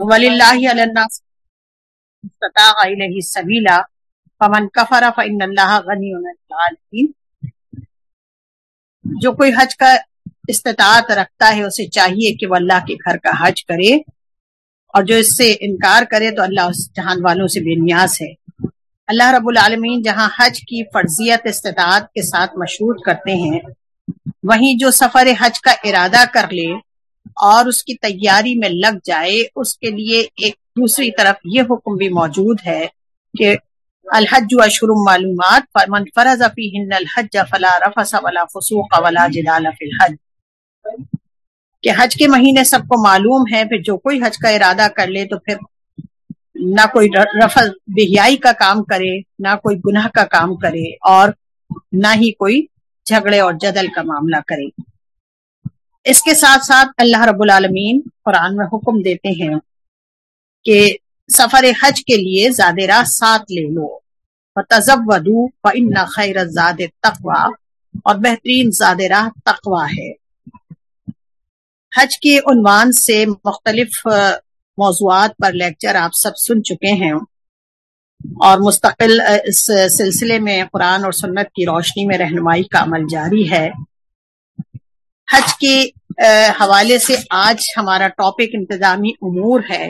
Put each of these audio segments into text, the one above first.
وَلِلَّهِ عَلَى النَّاسِ اسْتَطَاعَ إِلَيْهِ سَبِيلًا فَمَنْ كَفَرَ فَإِنَّ اللَّهَ جو کوئی حج کا استطاعت رکھتا ہے، اسے چاہیے کہ وہ اللہ کے گھر کا حج کرے۔ اور جو اس سے انکار کرے، تو اللہ اس جہان والوں سے بے نیاز ہے۔ اللہ رب العالمین جہاں حج کی فرضیت استطاعت کے ساتھ مشروط کرتے ہیں، وہیں جو سفر حج کا ارادہ کر لے اور اس کی تیاری میں لگ جائے، اس کے لیے ایک دوسری طرف یہ حکم بھی موجود ہے کہ الحج و اشر معلومات من فرض فیہن الحج فلا رفس ولا فسوق ولا جدال فی الحج۔ کہ حج کے مہینے سب کو معلوم ہے، پھر جو کوئی حج کا ارادہ کر لے تو پھر نہ کوئی رفض بہیائی کا کام کرے، نہ کوئی گناہ کا کام کرے اور نہ ہی کوئی جھگڑے اور جدل کا معاملہ کرے۔ اس کے ساتھ ساتھ اللہ رب العالمین قرآن میں حکم دیتے ہیں کہ سفر حج کے لیے زاد راہ ساتھ لے لو۔ تذب ودو ان خیر زاد تقوا اور بہترین زاد راہ تقوا ہے۔ حج کے عنوان سے مختلف موضوعات پر لیکچر آپ سب سن چکے ہیں۔ اور مستقل اس سلسلے میں قرآن اور سنت کی روشنی میں رہنمائی کا عمل جاری ہے۔ حج کے حوالے سے آج ہمارا ٹاپک انتظامی امور ہے۔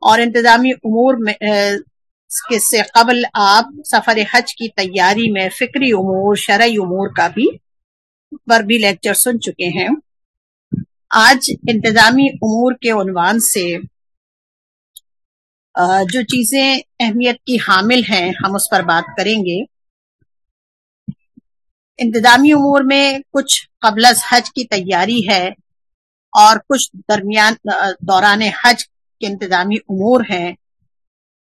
اور انتظامی امور میں سے قبل آپ سفر حج کی تیاری میں فکری امور، شرعی امور کا بھی، پر بھی لیکچر سن چکے ہیں۔ آج انتظامی امور کے عنوان سے جو چیزیں اہمیت کی حامل ہیں، ہم اس پر بات کریں گے۔ انتظامی امور میں کچھ قبل از حج کی تیاری ہے اور کچھ درمیان دوران حج کے انتظامی امور ہیں۔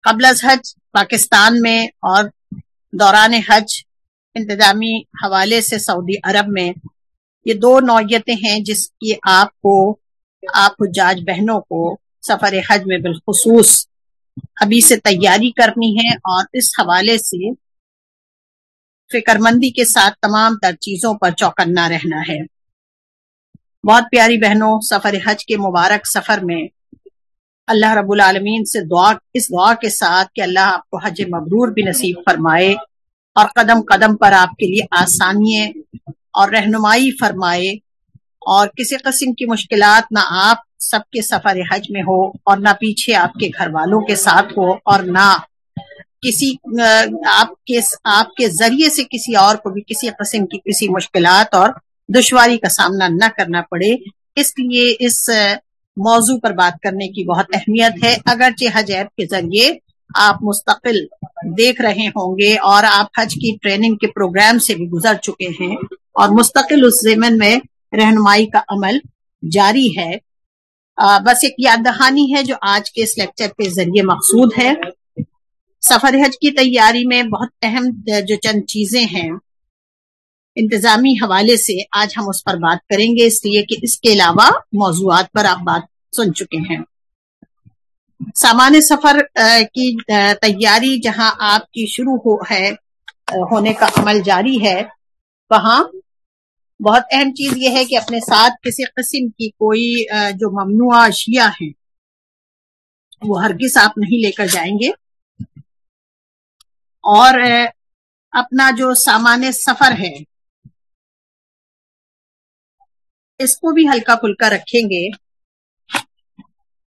قبل از حج پاکستان میں اور دوران حج انتظامی حوالے سے سعودی عرب میں۔ یہ دو نوعیتیں ہیں جس کی آپ کو، آپ حجاج بہنوں کو سفر حج میں بالخصوص ابھی سے تیاری کرنی ہے اور اس حوالے سے فکر مندی کے ساتھ تمام تر چیزوں پر چوکنا رہنا ہے۔ بہت پیاری بہنوں، سفر حج کے مبارک سفر میں اللہ رب العالمین سے دعا، اس دعا کے ساتھ کہ اللہ آپ کو حج مبرور بھی نصیب فرمائے اور قدم قدم پر آپ کے لیے آسانی اور رہنمائی فرمائے اور کسی قسم کی مشکلات نہ آپ سب کے سفر حج میں ہو اور نہ پیچھے آپ کے گھر والوں کے ساتھ ہو اور نہ کسی آپ کے آپ کے ذریعے سے کسی اور کو بھی، کسی قسم کی کسی مشکلات اور دشواری کا سامنا نہ کرنا پڑے۔ اس لیے اس موضوع پر بات کرنے کی بہت اہمیت ہے۔ اگرچہ حج ایپ کے ذریعے آپ مستقل دیکھ رہے ہوں گے اور آپ حج کی ٹریننگ کے پروگرام سے بھی گزر چکے ہیں اور مستقل اس زمن میں رہنمائی کا عمل جاری ہے۔ بس ایک یاد دہانی ہے جو آج کے اس لیکچر کے ذریعے مقصود ہے۔ سفر حج کی تیاری میں بہت اہم جو چند چیزیں ہیں، انتظامی حوالے سے آج ہم اس پر بات کریں گے، اس لیے کہ اس کے علاوہ موضوعات پر آپ بات سن چکے ہیں۔ سامان سفر کی تیاری جہاں آپ کی شروع ہو، ہے، ہونے کا عمل جاری ہے، وہاں بہت اہم چیز یہ ہے کہ اپنے ساتھ کسی قسم کی کوئی جو ممنوع اشیاء ہیں، وہ ہرگز آپ نہیں لے کر جائیں گے۔ اور اپنا جو سامان سفر ہے، اس کو بھی ہلکا پھلکا رکھیں گے۔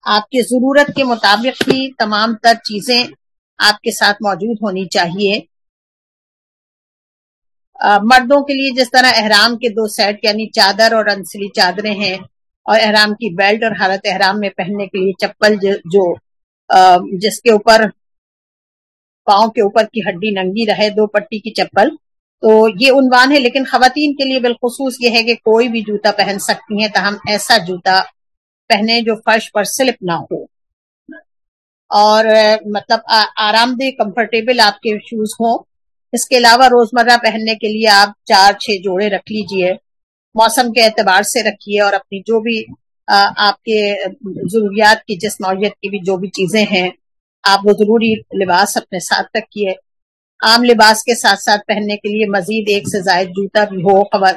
آپ کی ضرورت کے مطابق ہی تمام تر چیزیں آپ کے ساتھ موجود ہونی چاہیے۔ مردوں کے لیے جس طرح احرام کے دو سیٹ یعنی چادر اور انسلی چادریں ہیں، اور احرام کی بیلٹ اور حالت احرام میں پہننے کے لیے چپل، جو جس کے اوپر پاؤں کے اوپر کی ہڈی ننگی رہے، دو پٹی کی چپل۔ تو یہ عنوان ہے، لیکن خواتین کے لیے بالخصوص یہ ہے کہ کوئی بھی جوتا پہن سکتی ہیں، تاہم ایسا جوتا پہنے جو فرش پر سلپ نہ ہو۔ اور مطلب آرام دہ کمفرٹیبل آپ کے شوز ہوں۔ اس کے علاوہ روزمرہ پہننے کے لیے آپ چار، چھ جوڑے رکھ لیجیے۔ موسم کے اعتبار سے رکھیے اور اپنی جو بھی آپ کے ضروریات کی جس نوعیت کی بھی جو بھی چیزیں ہیں آپ وہ ضروری لباس اپنے ساتھ رکھیے۔ عام لباس کے ساتھ ساتھ پہننے کے لیے مزید ایک سے زائد جوتا بھی ہو، خبر۔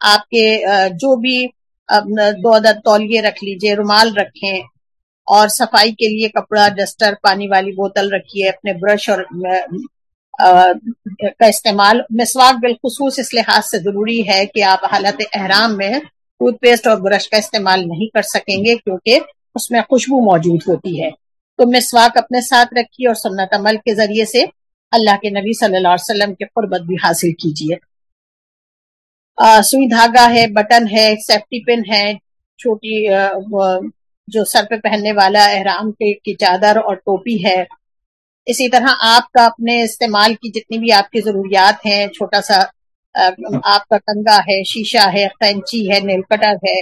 آپ کے جو بھی دو عدد تولیے رکھ لیجیے، رومال رکھیں۔ اور صفائی کے لیے کپڑا، ڈسٹر، پانی والی بوتل رکھیے اپنے برش اور کا استعمال۔ مسواک بالخصوص اس لحاظ سے ضروری ہے کہ آپ حالت احرام میں ٹوتھ پیسٹ اور برش کا استعمال نہیں کر سکیں گے کیونکہ اس میں خوشبو موجود ہوتی ہے۔ تو مسواک اپنے ساتھ رکھیے اور سنت عمل کے ذریعے سے اللہ کے نبی صلی اللہ علیہ وسلم کے قربت بھی حاصل کیجیے۔ سوئی دھاگا ہے، بٹن ہے سیفٹی پن ہے، چھوٹی جو سر پہ پہننے والا احرام کی چادر اور ٹوپی ہے۔ اسی طرح آپ کا اپنے استعمال کی جتنی بھی آپ کی ضروریات ہیں، چھوٹا سا آپ کا کنگا ہے، شیشہ ہے، قینچی ہے، نیل کٹر ہے،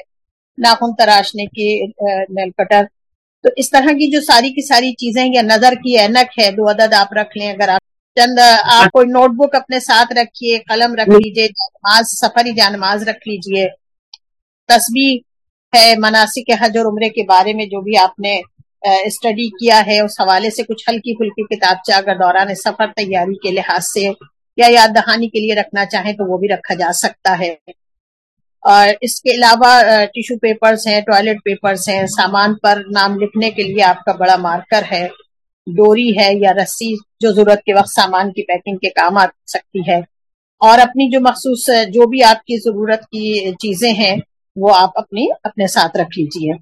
ناخن تراشنے کی نیل کٹر۔ تو اس طرح کی جو ساری کی ساری چیزیں یا نظر کی اینک ہے، دو عدد آپ رکھ لیں، اگر آپ چند، آپ کوئی نوٹ بک اپنے ساتھ رکھیے، قلم رکھ لیجیے جانماز سفری جانماز رکھ لیجیے تسبیح ہے مناسب حج اور عمرے کے بارے میں جو بھی آپ نے اسٹڈی کیا ہے، اس حوالے سے کچھ ہلکی پھلکی کتاب چاہ اگر دوران سفر تیاری کے لحاظ سے یا یاد دہانی کے لیے رکھنا چاہیں تو وہ بھی رکھا جا سکتا ہے۔ اور اس کے علاوہ ٹیشو پیپرز ہیں، ٹوائلٹ پیپرز ہیں، سامان پر نام لکھنے کے لیے آپ کا بڑا مارکر ہے۔ ڈوری ہے یا رسی جو ضرورت کے وقت سامان کی پیکنگ کے کام آ سکتی ہے۔ اور اپنی جو مخصوص، جو بھی آپ کی ضرورت کی چیزیں ہیں، وہ آپ اپنی، اپنے ساتھ رکھ لیجیے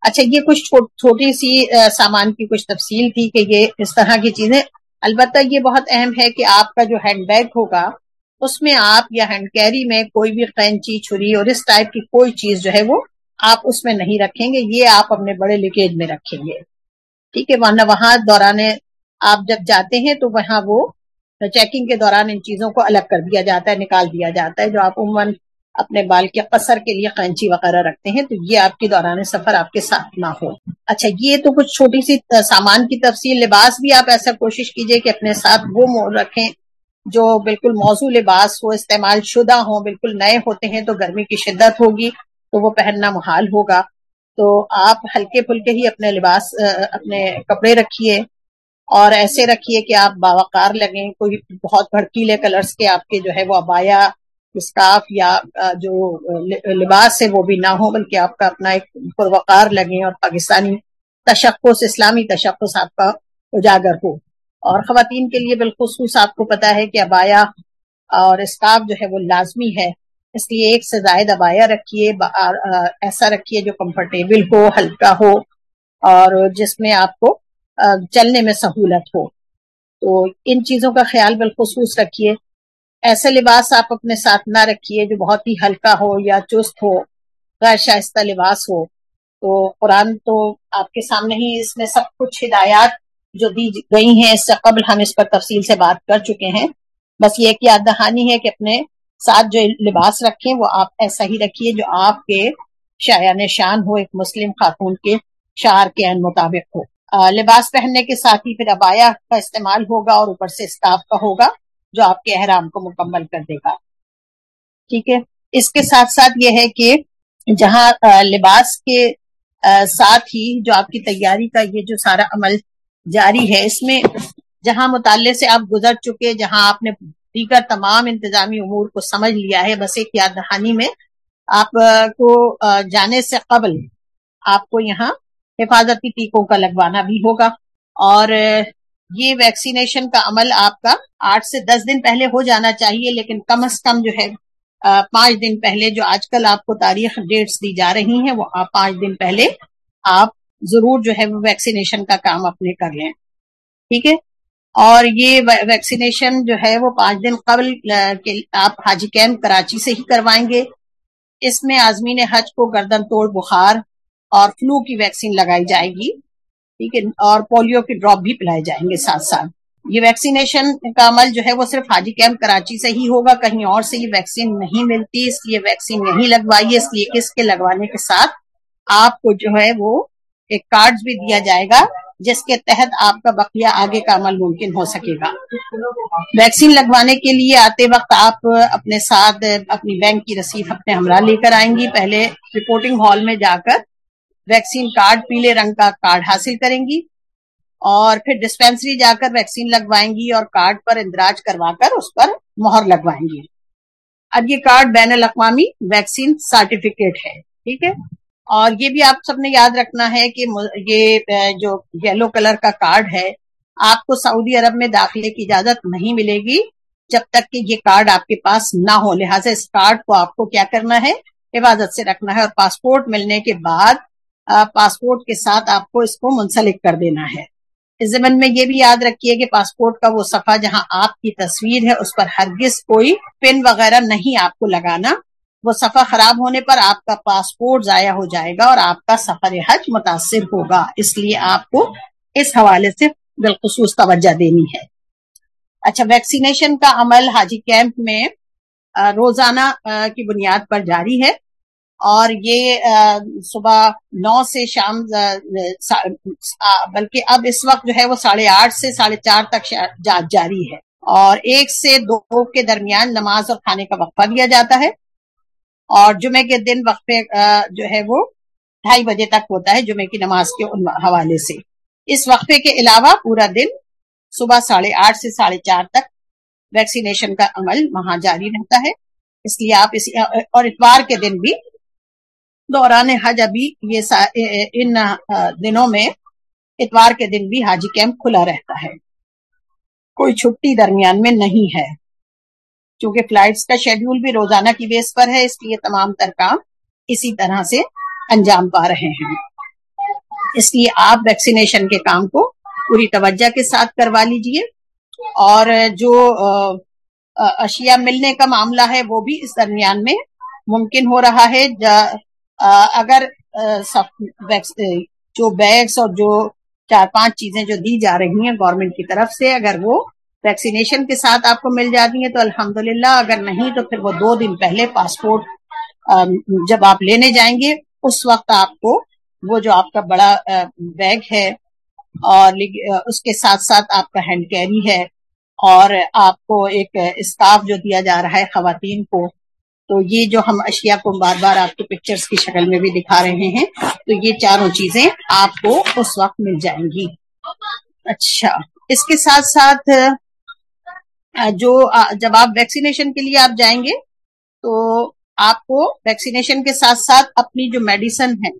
اچھا یہ کچھ چھوٹی سی سامان کی کچھ تفصیل تھی کہ یہ اس طرح کی چیزیں۔ البتہ یہ بہت اہم ہے کہ آپ کا جو ہینڈ بیگ ہوگا اس میں آپ یا ہینڈ کیری میں کوئی بھی قینچی چھری اور اس ٹائپ کی کوئی چیز جو ہے وہ آپ اس میں نہیں رکھیں گے، یہ آپ اپنے بڑے لکیج میں رکھیں گے۔ ٹھیک ہے، ورنہ وہاں دوران آپ جب جاتے ہیں تو وہاں وہ چیکنگ کے دوران ان چیزوں کو الگ کر دیا جاتا ہے، نکال دیا جاتا ہے۔ جو آپ عموماً اپنے بال کے قصر کے لیے قینچی وغیرہ رکھتے ہیں تو یہ آپ کے دوران سفر آپ کے ساتھ نہ ہو۔ اچھا یہ تو کچھ چھوٹی سی سامان کی تفصیل، لباس بھی آپ ایسا کوشش کیجیے کہ اپنے ساتھ وہ رکھیں۔ جو بالکل موضوع لباس ہو استعمال شدہ ہو بالکل نئے ہوتے ہیں تو گرمی کی شدت ہوگی، تو وہ پہننا محال ہوگا۔ تو آپ ہلکے پھلکے ہی اپنے لباس اپنے کپڑے رکھیے اور ایسے رکھیے کہ آپ باوقار لگیں۔ کوئی بہت بھڑکیلے کلرز کے آپ کے جو ہے وہ ابایا اسکاف یا جو لباس ہے وہ بھی نہ ہو بلکہ آپ کا اپنا ایک پروقار لگے اور پاکستانی تشخص اسلامی تشخص آپ کا اجاگر ہو۔ اور خواتین کے لیے بالخصوص آپ کو پتا ہے کہ ابایا اور اسکاف جو ہے وہ لازمی ہے، اس لیے ایک سے زائد ابایا رکھیے ایسا رکھیے جو کمفرٹیبل ہو، ہلکا ہو اور جس میں آپ کو چلنے میں سہولت ہو۔ تو ان چیزوں کا خیال بالخصوص رکھیے۔ ایسے لباس آپ اپنے ساتھ نہ رکھیے جو بہت ہی ہلکا ہو یا چست ہو، غیر شائستہ لباس ہو۔ تو قرآن تو آپ کے سامنے ہی، اس میں سب کچھ ہدایات جو دی گئی ہیں اس سے قبل ہم اس پر تفصیل سے بات کر چکے ہیں۔ بس یہ یاد دہانی ہے کہ اپنے ساتھ جو لباس رکھیں، وہ آپ ایسا ہی رکھیے جو آپ کے شایان شان ہو، ایک مسلم خاتون کے شعر کے عین مطابق ہو۔ لباس پہننے کے ساتھ ہی پھر ابایا کا استعمال ہوگا اور اوپر سے اسکاف کا ہوگا جو آپ کے احرام کو مکمل کر دے گا۔ ٹھیک ہے؟ اس کے ساتھ ساتھ یہ ہے کہ جہاں لباس کے ساتھ ہی جو آپ کی تیاری کا یہ جو سارا عمل جاری ہے۔ اس میں جہاں مطالعے سے آپ گزر چکے، جہاں آپ نے دیگر تمام انتظامی امور کو سمجھ لیا ہے، بس ایک یاد دہانی میں، آپ کو جانے سے قبل آپ کو یہاں حفاظتی ٹیکوں کا لگوانا بھی ہوگا۔ اور یہ ویکسینیشن کا عمل آپ کا آٹھ سے دس دن پہلے ہو جانا چاہیے، لیکن کم از کم جو ہے پانچ دن پہلے جو آج کل آپ کو تاریخ ڈیٹس دی جا رہی ہیں، وہ آپ پانچ دن پہلے آپ ضرور جو ہے وہ ویکسینیشن کا کام اپنے کر لیں۔ ٹھیک ہے؟ اور یہ ویکسینیشن جو ہے وہ پانچ دن قبل آپ حاجی کیمپ کراچی سے ہی کروائیں گے۔ اس میں آزمین حج کو گردن توڑ بخار اور فلو کی ویکسین لگائی جائے گی۔ ٹھیک ہے؟ اور پولیو کے ڈراپ بھی پلائے جائیں گے ساتھ ساتھ۔ یہ ویکسینیشن کا عمل جو ہے وہ صرف حاجی کیمپ کراچی سے ہی ہوگا، کہیں اور سے یہ ویکسین نہیں ملتی۔ اس لیے ویکسین نہیں لگوائی اس لیے اس کے لگوانے کے ساتھ آپ کو جو ہے وہ ایک کارڈ بھی دیا جائے گا، جس کے تحت آپ کا بقیہ آگے کا عمل ممکن ہو سکے گا۔ ویکسین لگوانے کے لیے آتے وقت آپ اپنے ساتھ اپنی بینک کی رسید اپنے ہمراہ لے کر آئیں گی۔ پہلے رپورٹنگ ہال میں جا کر ویکسین کارڈ، پیلے رنگ کا کارڈ حاصل کریں گی اور پھر ڈسپینسری جا کر ویکسین لگوائیں گی اور کارڈ پر اندراج کروا کر اس پر مہر لگوائیں گی۔ اب یہ کارڈ بین الاقوامی ویکسین سرٹیفکیٹ ہے، ٹھیک ہے؟ اور یہ بھی آپ سب نے یاد رکھنا ہے کہ یہ جو یلو کلر کا کارڈ ہے، آپ کو سعودی عرب میں داخلے کی اجازت نہیں ملے گی جب تک کہ یہ کارڈ آپ کے پاس نہ ہو۔ لہٰذا اس کارڈ کو آپ کو کیا کرنا ہے؟ حفاظت سے رکھنا ہے اور پاسپورٹ ملنے کے بعد پاسپورٹ کے ساتھ آپ کو اس کو منسلک کر دینا ہے۔ اس زمن میں یہ بھی یاد رکھیے کہ پاسپورٹ کا وہ صفحہ جہاں آپ کی تصویر ہے، اس پر ہرگز کوئی پن وغیرہ نہیں آپ کو لگانا۔ وہ صفحہ خراب ہونے پر آپ کا پاسپورٹ ضائع ہو جائے گا اور آپ کا سفر حج متاثر ہوگا۔ اس لیے آپ کو اس حوالے سے بالخصوص توجہ دینی ہے۔ اچھا ویکسینیشن کا عمل حاجی کیمپ میں روزانہ کی بنیاد پر جاری ہے۔ اور یہ صبح نو سے شام بلکہ اب اس وقت جو ہے وہ ساڑھے آٹھ سے ساڑھے چار تک جاری ہے۔ اور ایک سے دو کے درمیان نماز اور کھانے کا وقفہ دیا جاتا ہے۔ اور جمعے کے دن وقفے جو ہے وہ ڈھائی بجے تک ہوتا ہے جمعے کی نماز کے حوالے سے۔ اس وقفے کے علاوہ پورا دن صبح ساڑھے آٹھ سے ساڑھے چار تک ویکسینیشن کا عمل وہاں جاری رہتا ہے۔ اس لیے آپ اس اور اتوار کے دن بھی دوران حج ابھی یہ ان دنوں میں اتوار کے دن بھی حاجی کیمپ کھلا رہتا ہے۔ کوئی چھٹی درمیان میں نہیں ہے۔ چونکہ فلائٹس کا شیڈیول بھی روزانہ کی بیس پر ہے، اس لیے تمام تر کام اسی طرح سے انجام پا رہے ہیں۔ اس لیے آپ ویکسینیشن کے کام کو پوری توجہ کے ساتھ کروا لیجیے۔ اور جو اشیاء ملنے کا معاملہ ہے، وہ بھی اس درمیان میں ممکن ہو رہا ہے۔ اگر جو بیگس اور جو چار پانچ چیزیں جو دی جا رہی ہیں گورنمنٹ کی طرف سے، اگر وہ ویکسینیشن کے ساتھ آپ کو مل جاتی ہیں تو الحمدللہ، اگر نہیں تو پھر وہ دو دن پہلے پاسپورٹ جب آپ لینے جائیں گے، اس وقت آپ کو وہ جو آپ کا بڑا بیگ ہے اور اس کے ساتھ ساتھ آپ کا ہینڈ کیری ہے اور آپ کو ایک اسکاف جو دیا جا رہا ہے خواتین کو، تو یہ جو ہم اشیاء کو بار بار آپ کو پکچرز کی شکل میں بھی دکھا رہے ہیں، تو یہ چاروں چیزیں آپ کو اس وقت مل جائیں گی۔ اچھا اس کے ساتھ ساتھ جو جب آپ ویکسینیشن کے لیے آپ جائیں گے، تو آپ کو ویکسینیشن کے ساتھ ساتھ اپنی جو میڈیسن ہے،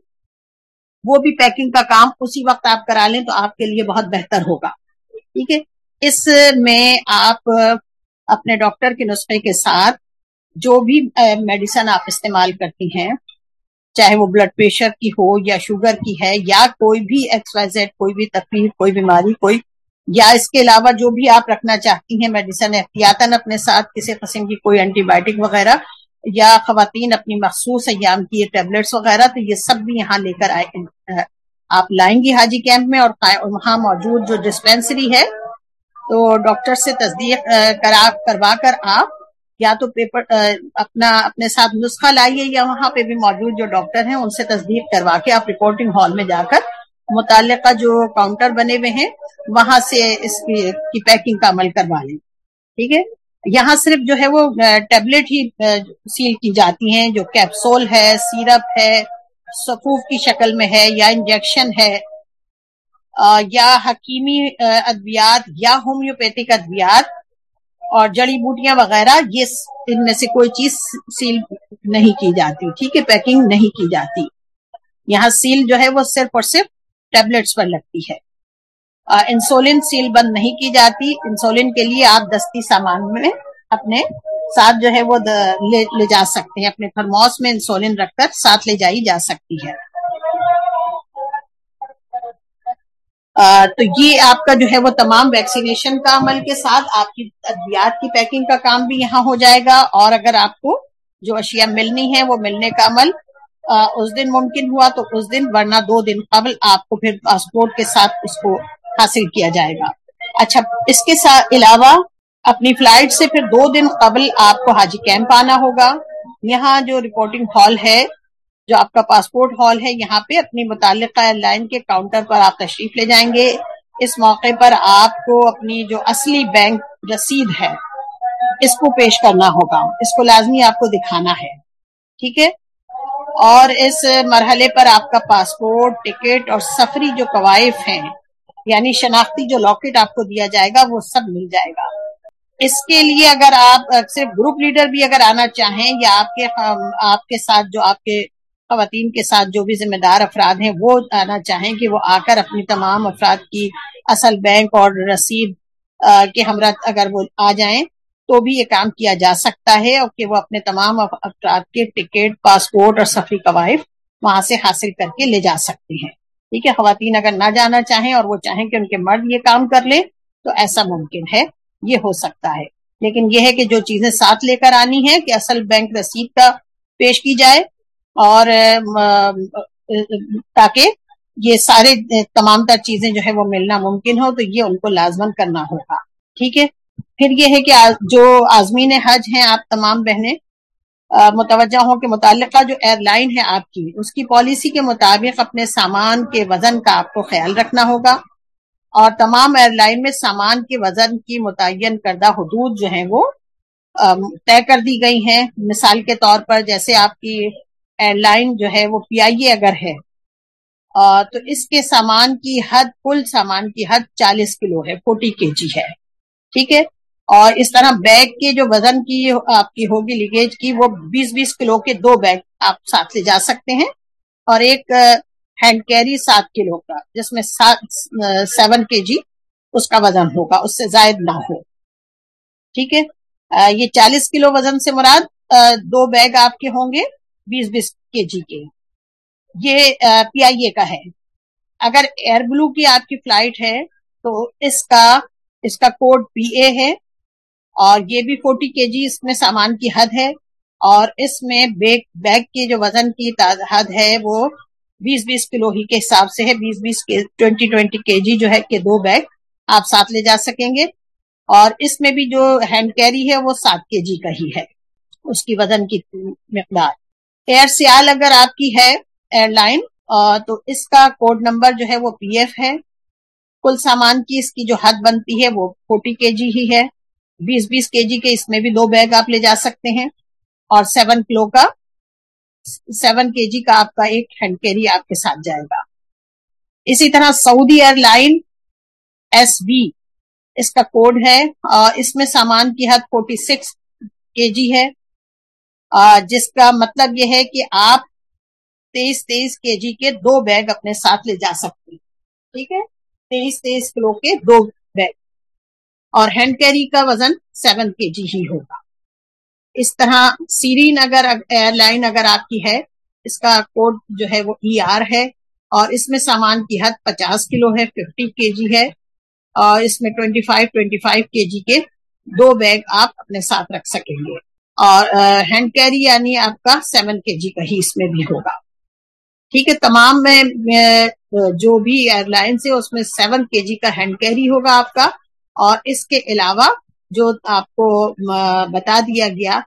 وہ بھی پیکنگ کا کام اسی وقت آپ کرا لیں تو آپ کے لیے بہت بہتر ہوگا۔ ٹھیک ہے؟ اس میں آپ اپنے ڈاکٹر کے نسخے کے ساتھ جو بھی میڈیسن آپ استعمال کرتی ہیں، چاہے وہ بلڈ پریشر کی ہو یا شوگر کی ہے یا کوئی بھی ایکسوائزیڈ کوئی بھی تکلیف، کوئی بیماری، کوئی یا اس کے علاوہ جو بھی آپ رکھنا چاہتی ہیں میڈیسن احتیاطاً اپنے ساتھ کسی قسم کی کوئی اینٹی بایوٹک وغیرہ یا خواتین اپنی مخصوص ایام کی ٹیبلٹس وغیرہ، تو یہ سب بھی یہاں لے کر آئے، آپ لائیں گی حاجی کیمپ میں اور وہاں موجود جو ڈسپینسری ہے، تو ڈاکٹر سے تصدیق کرا کروا کر آپ یا تو پیپر اپنا اپنے ساتھ نسخہ لائیے یا وہاں پہ بھی موجود جو ڈاکٹر ہیں، ان سے تصدیق کروا کے آپ رپورٹنگ ہال میں جا کر متعلقہ جو کاؤنٹر بنے ہوئے ہیں، وہاں سے اس کی پیکنگ کا عمل کروا لیں۔ ٹھیک ہے؟ یہاں صرف جو ہے وہ ٹیبلٹ ہی سیل کی جاتی ہیں، جو کیپسول ہے سیرپ ہے سفوف کی شکل میں ہے، یا انجیکشن ہے یا حکیمی ادویات، یا ہومیوپیتھک ادویات، اور جڑی بوٹیاں وغیرہ، یہ ان میں سے کوئی چیز سیل نہیں کی جاتی۔ ٹھیک ہے؟ پیکنگ نہیں کی جاتی۔ یہاں سیل جو ہے وہ صرف اور صرف ٹیبلٹس پر لگتی ہے۔ انسولین سیل بند نہیں کی جاتی۔ انسولین کے لیے آپ دستی سامان میں اپنے ساتھ جو ہے وہ لے جا سکتے ہیں۔ اپنے تھرموس میں انسولین رکھ کر ساتھ لے جائی جا سکتی ہے۔ تو یہ آپ کا جو ہے وہ تمام ویکسینیشن کا عمل کے ساتھ آپ کی ادویات کی پیکنگ کا کام بھی یہاں ہو جائے گا۔ اور اگر آپ کو جو اشیاء ملنی ہے وہ ملنے کا عمل اس دن ممکن ہوا تو اس دن، ورنہ دو دن قبل آپ کو پھر پاسپورٹ کے ساتھ اس کو حاصل کیا جائے گا۔ اچھا اس کے ساتھ علاوہ اپنی فلائٹ سے پھر دو دن قبل آپ کو حاجی کیمپ آنا ہوگا۔ یہاں جو رپورٹنگ ہال ہے، جو آپ کا پاسپورٹ ہال ہے، یہاں پہ اپنی متعلقہ ایئر لائن کے کاؤنٹر پر آپ تشریف لے جائیں گے۔ اس موقع پر آپ کو اپنی جو اصلی بینک رسید ہے، اس کو پیش کرنا ہوگا۔ اس کو لازمی آپ کو دکھانا ہے۔ ٹھیک ہے؟ اور اس مرحلے پر آپ کا پاسپورٹ، ٹکٹ اور سفری جو قوائف ہیں یعنی شناختی جو لاکٹ آپ کو دیا جائے گا، وہ سب مل جائے گا۔ اس کے لیے اگر آپ صرف گروپ لیڈر بھی اگر آنا چاہیں یا آپ کے آپ کے ساتھ جو آپ کے خواتین کے ساتھ جو بھی ذمہ دار افراد ہیں، وہ آنا چاہیں کہ وہ آ کر اپنی تمام افراد کی اصل بینک اور رسید کے ہمراہ اگر وہ آ جائیں تو بھی یہ کام کیا جا سکتا ہے اور کہ وہ اپنے تمام افراد کے ٹکٹ، پاسپورٹ اور سفری قوائف وہاں سے حاصل کر کے لے جا سکتے ہیں۔ ٹھیک ہے، خواتین اگر نہ جانا چاہیں اور وہ چاہیں کہ ان کے مرد یہ کام کر لیں تو ایسا ممکن ہے، یہ ہو سکتا ہے۔ لیکن یہ ہے کہ جو چیزیں ساتھ لے کر آنی ہے کہ اصل بینک رسید کا پیش کی جائے اور تاکہ یہ سارے تمام تر چیزیں جو ہے وہ ملنا ممکن ہو تو یہ ان کو لازمن کرنا ہوگا۔ ٹھیک ہے پھر یہ ہے کہ جو آزمین حج ہیں، آپ تمام بہنیں متوجہ ہوں کہ متعلقہ جو ایئر لائن ہے آپ کی، اس کی پالیسی کے مطابق اپنے سامان کے وزن کا آپ کو خیال رکھنا ہوگا۔ اور تمام ایئر لائن میں سامان کے وزن کی متعین کردہ حدود جو ہیں وہ طے کر دی گئی ہیں۔ مثال کے طور پر جیسے آپ کی ایئر لائن جو ہے وہ پی آئی اے اگر ہے تو اس کے سامان کی حد، کل سامان کی حد چالیس کلو ہے، فورٹی کے جی ہے۔ ٹھیک ہے؟ اور اس طرح بیگ کے جو وزن کی آپ کی ہوگی لیگیج کی، وہ بیس بیس کلو کے دو بیگ آپ ساتھ لے جا سکتے ہیں۔ اور ایک ہینڈ کیری سات کلو کا، جس میں سیون کے جی اس کا وزن ہوگا، اس سے زائد نہ ہو۔ ٹھیک ہے؟ یہ چالیس کلو وزن سے مراد دو بیگ آپ کے ہوں گے بیس بیس کے جی کے۔ یہ پی آئی اے کا ہے۔ اگر ایئر بلو کی آپ کی فلائٹ ہے تو اس کا اس کا کوڈ پی اے ہے اور یہ بھی فورٹی کے جی اس میں سامان کی حد ہے اور اس میں بیگ بیگ کے جو وزن کی حد ہے وہ بیس بیس کلو ہی کے حساب سے ہے۔ بیس بیس ٹوینٹی ٹوینٹی کے جی جو ہے کہ دو بیگ آپ ساتھ لے جا سکیں گے اور اس میں بھی جو ہینڈ کیری ہے وہ سات کے جی کا ہی ہے۔ اس کی وزن کی مقدار۔ ایئر سیال اگر آپ کی ہے ایئر لائن تو اس کا کوڈ نمبر جو ہے وہ پی ایف ہے۔ کل سامان کی اس کی جو حد بنتی ہے وہ فورٹی کے جی ہی ہے۔ بیس بیس کے جی کے اس میں بھی دو بیگ آپ لے جا سکتے ہیں اور سیون کلو کا سیون کے جی کا آپ کا ایک ہینڈ کیری آپ کے ساتھ جائے گا۔ اسی طرح Saudi air line S B, اس کا کوڈ ہے۔ اس میں سامان کی حد فورٹی سکس کے جی ہے۔ جس کا مطلب یہ ہے کہ آپ تیئیس تیئیس کے جی کے دو بیگ اپنے ساتھ لے جا سکتے ہیں۔ ٹھیک ہے؟ تیئیس تیئیس کلو کے دو بیگ۔ اور ہینڈ کیری کا وزن سیون کے جی ہی ہوگا۔ اس طرح سیرین اگر ایئر لائن اگر آپ کی ہے، اس کا کوڈ جو ہے وہ ای آر ہے۔ اور اس میں سامان کی حد پچاس کلو ہے، ففٹی کے جی ہے۔ اور اس میں ٹوینٹی فائیو ٹوینٹی فائیو کے جی کے دو بیگ آپ اپنے ساتھ رکھ سکیں گے۔ اور ہینڈ کیری یعنی آپ کا سیون کے جی کا ہی اس میں بھی ہوگا۔ ٹھیک ہے، تمام میں جو بھی ایئر لائنس ہے اس میں سیون کے جی کا ہینڈ کیری ہوگا آپ کا۔ اور اس کے علاوہ جو آپ کو بتا دیا گیا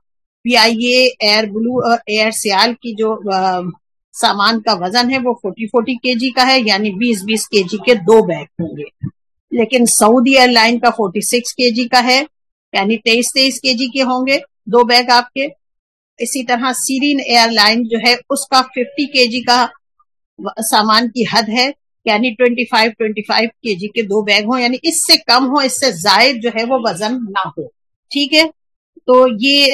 پی آئی اے ایئر بلو اور ایئر سیال کی جو سامان کا وزن ہے، وہ فورٹی فورٹی کے جی کا ہے یعنی بیس بیس کے جی کے دو بیگ ہوں گے۔ لیکن سعودی ایئر لائن کا فورٹی سکس کے جی کا ہے یعنی تیئیس تیئیس کے جی کے ہوں گے دو بیگ آپ کے۔ اسی طرح سیرین ایئر لائن جو ہے، اس کا ففٹی کے جی کا سامان کی حد ہے یعنی ٹوینٹی فائیو ٹوینٹی فائیو کے جی کے دو بیگ ہوں یعنی اس سے کم ہو اس سے زائد جو ہے وہ وزن نہ ہو، ٹھیک ہے؟ تو یہ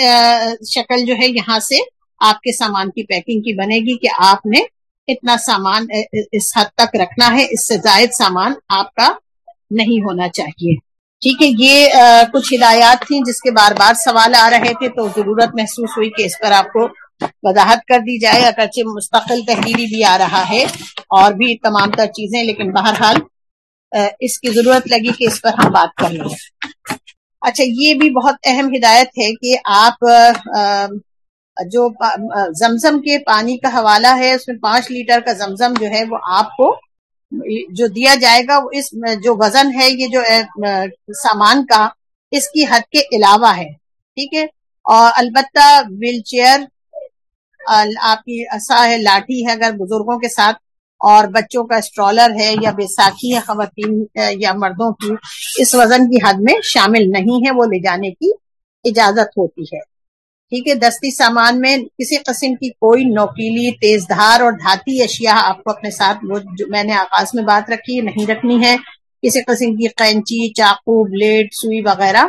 شکل جو ہے یہاں سے آپ کے سامان کی پیکنگ کی بنے گی کہ آپ نے اتنا سامان اس حد تک رکھنا ہے، اس سے زائد سامان آپ کا نہیں ہونا چاہیے۔ ٹھیک ہے، یہ کچھ ہدایات تھیں جس کے بار بار سوال آ رہے تھے، تو ضرورت محسوس ہوئی کہ اس پر آپ کو وضاحت کر دی جائے، اگرچہ مستقل تحریری بھی آ رہا ہے اور بھی تمام تر چیزیں، لیکن بہرحال اس کی ضرورت لگی کہ اس پر ہم بات کر لیں۔ اچھا یہ بھی بہت اہم ہدایت ہے کہ آپ جو زمزم کے پانی کا حوالہ ہے، اس میں پانچ لیٹر کا زمزم جو ہے، وہ آپ کو جو دیا جائے گا اس جو وزن ہے، یہ جو سامان کا، اس کی حد کے علاوہ ہے۔ ٹھیک ہے؟ اور البتہ ویل چیئر آپ کی اصا ہے، لاٹھی ہے اگر بزرگوں کے ساتھ، اور بچوں کا اسٹرالر ہے یا بیساکھی ہے خواتین یا مردوں کی، اس وزن کی حد میں شامل نہیں ہے، وہ لے جانے کی اجازت ہوتی ہے۔ ٹھیک ہے، دستی سامان میں کسی قسم کی کوئی نوکیلی تیز دھار اور دھاتی اشیاء آپ کو اپنے ساتھ وہ جو میں نے آغاز میں بات رکھی ہے، نہیں رکھنی ہے۔ کسی قسم کی قینچی، چاقو، بلیڈ، سوئی وغیرہ،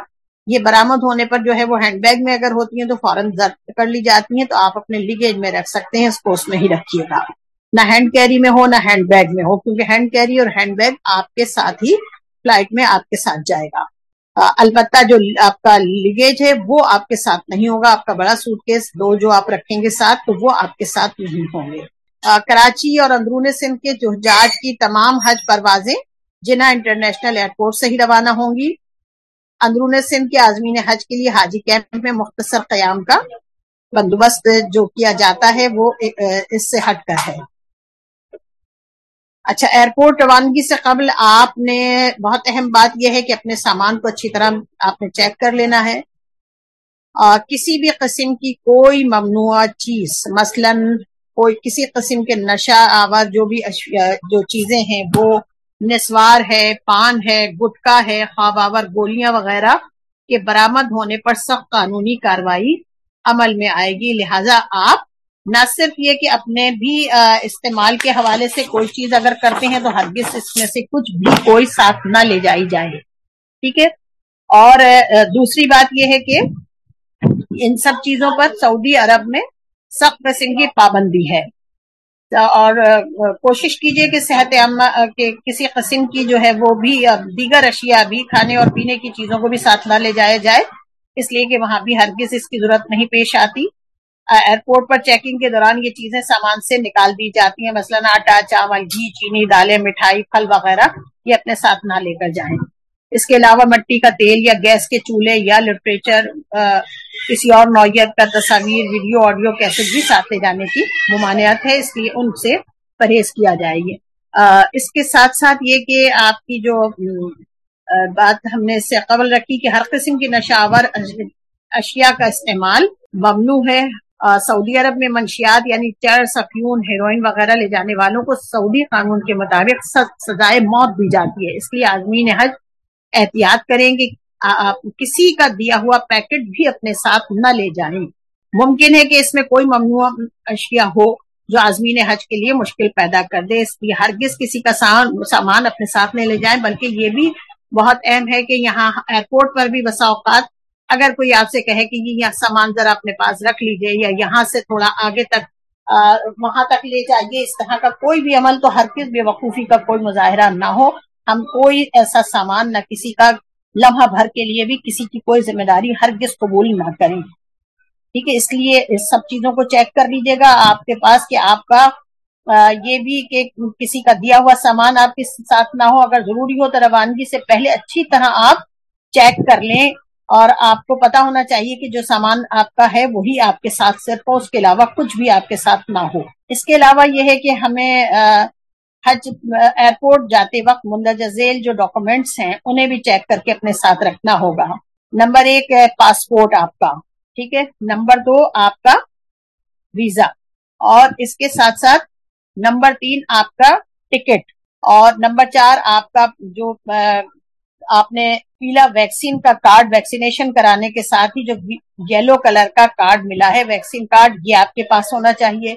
یہ برآمد ہونے پر جو ہے وہ ہینڈ بیگ میں اگر ہوتی ہیں تو فوراً ضبط کر لی جاتی ہیں تو آپ اپنے لیگیج میں رکھ سکتے ہیں، اس کو اس میں ہی رکھیے گا۔ نہ ہینڈ کیری میں ہو، نہ ہینڈ بیگ میں ہو، کیونکہ ہینڈ کیری اور ہینڈ بیگ آپ کے ساتھ ہی فلائٹ میں آپ کے ساتھ جائے گا۔ البتہ جو آپ کا لیگیج ہے، وہ آپ کے ساتھ نہیں ہوگا۔ آپ کا بڑا سوٹ کیس، دو جو آپ رکھیں گے ساتھ، تو وہ آپ کے ساتھ نہیں ہوں گے۔ کراچی اور اندرون سندھ کے جو جاج کی تمام حج پروازیں جنہ انٹرنیشنل ایئرپورٹ سے ہی روانہ ہوں گی اندرون سندھ کے عازمین حج کے لیے حاجی کیمپ میں مختصر قیام کا بندوبست جو کیا جاتا ہے، وہ اس سے ہٹ کر ہے۔ اچھا ایئرپورٹ روانگی سے قبل آپ نے بہت اہم بات یہ ہے کہ اپنے سامان کو اچھی طرح آپ نے چیک کر لینا ہے۔ اور کسی بھی قسم کی کوئی ممنوع چیز، مثلا کوئی کسی قسم کے نشہ آور جو بھی جو چیزیں ہیں، وہ نسوار ہے، پان ہے، گٹکا ہے، خواب آور، گولیاں وغیرہ کے برآمد ہونے پر سخت قانونی کاروائی عمل میں آئے گی۔ لہٰذا آپ نہ صرف یہ کہ اپنے بھی استعمال کے حوالے سے کوئی چیز اگر کرتے ہیں تو ہرگز اس میں سے کچھ بھی کوئی ساتھ نہ لے جائی جائے۔ ٹھیک ہے؟ اور دوسری بات یہ ہے کہ ان سب چیزوں پر سعودی عرب میں سخت قسم کی پابندی ہے۔ اور کوشش کیجیے کہ صحت عامہ کے کسی قسم کی جو ہے وہ بھی دیگر اشیاء بھی کھانے اور پینے کی چیزوں کو بھی ساتھ نہ لے جایا جائے۔ اس لیے کہ وہاں بھی ہرگز اس کی ضرورت نہیں پیش آتی۔ ایئرپورٹ پر چیکنگ کے دوران یہ چیزیں سامان سے نکال دی جاتی ہیں، مثلا آٹا، چاول، گھی، چینی، دالیں، مٹھائی، پھل وغیرہ یہ اپنے ساتھ نہ لے کر جائیں۔ اس کے علاوہ مٹی کا تیل یا گیس کے چولہے یا لٹریچر کسی اور نوعیت کا تصاویر، ویڈیو آڈیو کیسے بھی ساتھ لے جانے کی ممانعت ہے، اس لیے ان سے پرہیز کیا جائے گی۔ اس کے ساتھ ساتھ یہ کہ آپ کی جو بات ہم نے اس سے قبل رکھی کہ ہر قسم کی نشاور اشیاء کا استعمال ممنوع ہے۔ سعودی عرب میں منشیات یعنی چر سفیون، ہیروئن وغیرہ لے جانے والوں کو سعودی قانون کے مطابق سزائے موت دی جاتی ہے۔ اس لیے آدمی حج احتیاط کریں کہ کسی کا دیا ہوا پیکٹ بھی اپنے ساتھ نہ لے جائیں۔ ممکن ہے کہ اس میں کوئی ممنوع اشیاء ہو جو آزمین حج کے لیے مشکل پیدا کر دے۔ اس لیے ہرگز کسی کا سامان اپنے ساتھ نہیں لے جائیں۔ بلکہ یہ بھی بہت اہم ہے کہ یہاں ایئرپورٹ پر بھی بسا اوقات اگر کوئی آپ سے کہے کہ یہ سامان ذرا اپنے پاس رکھ لیجیے یا یہاں سے تھوڑا آگے تک وہاں تک لے جائیے، اس طرح کا کوئی بھی عمل تو ہر کس بے وقوفی کا کوئی مظاہرہ نہ ہو۔ ہم کوئی ایسا سامان نہ کسی کا لمحہ بھر کے لیے بھی کسی کی کوئی ذمہ داری ہرگز قبول نہ کریں۔ ٹھیک ہے، اس لیے اس سب چیزوں کو چیک کر لیجیے گا آپ کے پاس کہ آپ کا یہ بھی کہ کسی کا دیا ہوا سامان آپ کے ساتھ نہ ہو۔ اگر ضروری ہو تو روانگی سے پہلے اچھی طرح آپ چیک کر لیں۔ اور آپ کو پتا ہونا چاہیے کہ جو سامان آپ کا ہے وہی آپ کے ساتھ صرف ہو، اس کے علاوہ کچھ بھی آپ کے ساتھ نہ ہو۔ اس کے علاوہ یہ ہے کہ ہمیں حج ایئرپورٹ جاتے وقت مندرجہ ذیل جو ڈاکومنٹس ہیں، انہیں بھی چیک کر کے اپنے ساتھ رکھنا ہوگا۔ نمبر ایک ہے پاسپورٹ آپ کا، ٹھیک ہے؟ نمبر دو، آپ کا ویزا اور اس کے ساتھ ساتھ نمبر تین، آپ کا ٹکٹ اور نمبر چار، آپ کا جو آپ نے پیلا ویکسین کا کارڈ ویکسینیشن کرانے کے ساتھ ہی جو یلو کلر کا کارڈ ملا ہے ویکسین کارڈ یہ آپ کے پاس ہونا چاہیے۔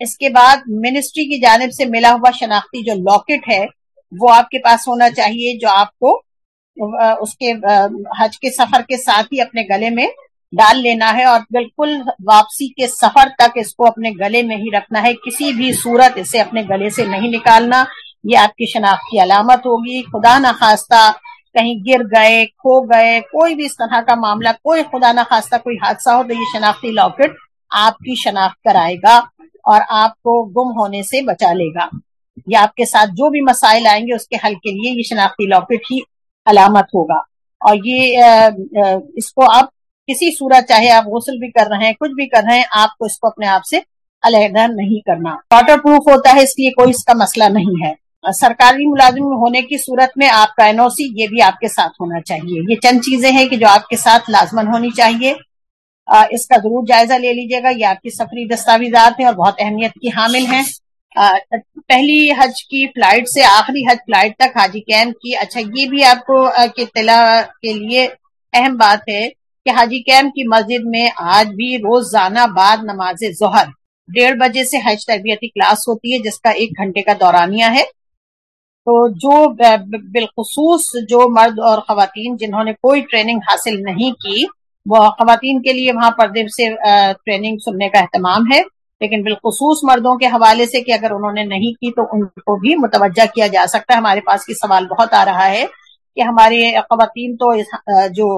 اس کے بعد منسٹری کی جانب سے ملا ہوا شناختی جو لاکٹ ہے، وہ آپ کے پاس ہونا چاہیے، جو آپ کو اس کے حج کے سفر کے ساتھ ہی اپنے گلے میں ڈال لینا ہے اور بالکل واپسی کے سفر تک اس کو اپنے گلے میں ہی رکھنا ہے۔ کسی بھی صورت اسے اپنے گلے سے نہیں نکالنا، یہ آپ کی شناخت کی علامت ہوگی۔ خدا نخواستہ کہیں گر گئے، کھو گئے، کوئی بھی اس طرح کا معاملہ، کوئی خدا نخواستہ کوئی حادثہ ہو تو یہ شناختی لاکٹ آپ کی شناخت کرائے گا اور آپ کو گم ہونے سے بچا لے گا۔ یا آپ کے ساتھ جو بھی مسائل آئیں گے، اس کے حل کے لیے یہ شناختی لاکٹ ہی علامت ہوگا۔ اور یہ اس کو آپ کسی صورت چاہے آپ غسل بھی کر رہے ہیں، کچھ بھی کر رہے ہیں، آپ کو اس کو اپنے آپ سے علیحدہ نہیں کرنا۔ واٹر پروف ہوتا ہے، اس لیے کوئی اس کا مسئلہ نہیں ہے۔ سرکاری ملازم ہونے کی صورت میں آپ کا این او سی یہ بھی آپ کے ساتھ ہونا چاہیے۔ یہ چند چیزیں ہیں کہ جو آپ کے ساتھ لازمن ہونی چاہیے۔ اس کا ضرور جائزہ لے لیجیے گا۔ یہ آپ کی سفری دستاویزات ہیں اور بہت اہمیت کی حامل ہیں۔ پہلی حج کی فلائٹ سے آخری حج فلائٹ تک حاجی کیمپ کی۔ اچھا یہ بھی آپ کو اطلاع کے لیے اہم بات ہے کہ حاجی کیمپ کی مسجد میں آج بھی روزانہ بعد نماز ظہر، ڈیڑھ بجے سے حج تربیتی کلاس ہوتی ہے، جس کا ایک گھنٹے کا دورانیہ ہے۔ تو جو بالخصوص جو مرد اور خواتین جنہوں نے کوئی ٹریننگ حاصل نہیں کی، وہ خواتین کے لیے وہاں پردے سے ٹریننگ سننے کا اہتمام ہے۔ لیکن بالخصوص مردوں کے حوالے سے کہ اگر انہوں نے نہیں کی تو ان کو بھی متوجہ کیا جا سکتا ہے۔ ہمارے پاس کی سوال بہت آ رہا ہے کہ ہمارے خواتین تو جو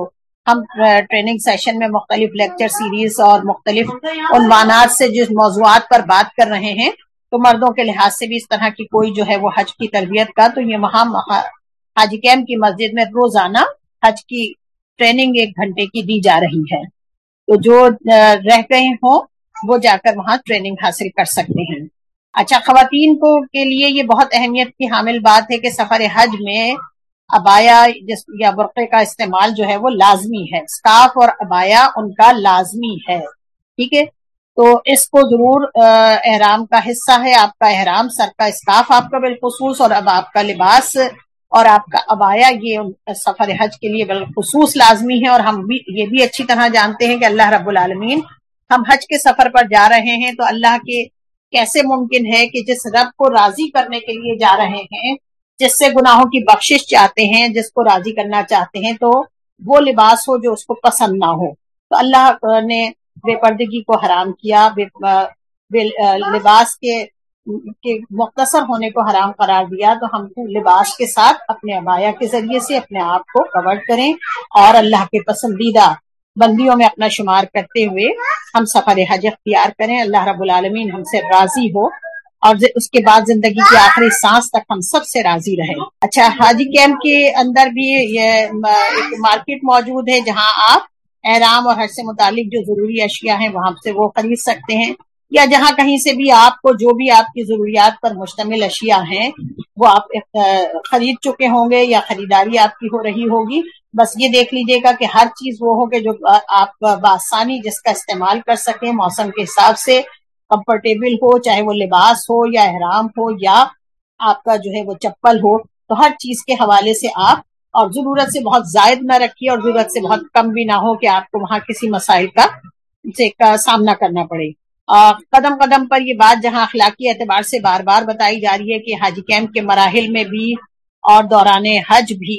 ہم ٹریننگ سیشن میں مختلف لیکچر سیریز اور مختلف عنوانات سے جس موضوعات پر بات کر رہے ہیں تو مردوں کے لحاظ سے بھی اس طرح کی کوئی جو ہے وہ حج کی تربیت کا، تو یہ وہاں حاجی کیمپ کی مسجد میں روزانہ حج کی ٹریننگ ایک گھنٹے کی دی جا رہی ہے۔ تو جو رہ گئے ہوں، وہ جا کر وہاں ٹریننگ حاصل کر سکتے ہیں۔ اچھا خواتین کو کے لیے یہ بہت اہمیت کی حامل بات ہے کہ سفر حج میں ابایا جس، یا برقعے کا استعمال جو ہے وہ لازمی ہے۔ اسکاف اور ابایا ان کا لازمی ہے۔ ٹھیک ہے؟ تو اس کو ضرور احرام کا حصہ ہے، آپ کا احرام، سر کا اسکاف، آپ کا بالخصوص، اور اب آپ کا لباس اور آپ کا ابایا یہ سفر حج کے لیے بالخصوص لازمی ہے، اور ہم بھی، یہ بھی اچھی طرح جانتے ہیں کہ اللہ رب العالمین ہم حج کے سفر پر جا رہے ہیں، تو اللہ کے کیسے ممکن ہے کہ جس رب کو راضی کرنے کے لیے جا رہے ہیں، جس سے گناہوں کی بخشش چاہتے ہیں، جس کو راضی کرنا چاہتے ہیں، تو وہ لباس ہو جو اس کو پسند نہ ہو۔ تو اللہ نے بے پردگی کو حرام کیا، بے لباس کے مختصر ہونے کو حرام قرار دیا، تو ہم لباس کے ساتھ اپنے ابایا کے ذریعے سے اپنے آپ کو کور کریں اور اللہ کے پسندیدہ بندیوں میں اپنا شمار کرتے ہوئے ہم سفر حج اختیار کریں۔ اللہ رب العالمین ہم سے راضی ہو اور اس کے بعد زندگی کی آخری سانس تک ہم سب سے راضی رہے اچھا حاجی کیمپ کے اندر بھی یہ ایک مارکیٹ موجود ہے جہاں آپ احرام اور حج سے متعلق جو ضروری اشیاء ہیں، وہاں سے وہ خرید سکتے ہیں۔ یا جہاں کہیں سے بھی آپ کو جو بھی آپ کی ضروریات پر مشتمل اشیاء ہیں، وہ آپ خرید چکے ہوں گے یا خریداری آپ کی ہو رہی ہوگی۔ بس یہ دیکھ لیجیے گا کہ ہر چیز وہ ہو کہ جو آپ بآسانی جس کا استعمال کر سکیں موسم کے حساب سے کمفرٹیبل ہو، چاہے وہ لباس ہو یا احرام ہو یا آپ کا جو ہے وہ چپل ہو، تو ہر چیز کے حوالے سے آپ اور ضرورت سے بہت زائد نہ رکھیے اور ضرورت سے بہت کم بھی نہ ہو کہ آپ کو وہاں کسی مسائل کا سامنا کرنا پڑے۔ قدم قدم پر یہ بات جہاں اخلاقی اعتبار سے بار بار بتائی جا رہی ہے کہ حاجی کیمپ کے مراحل میں بھی اور دوران حج بھی،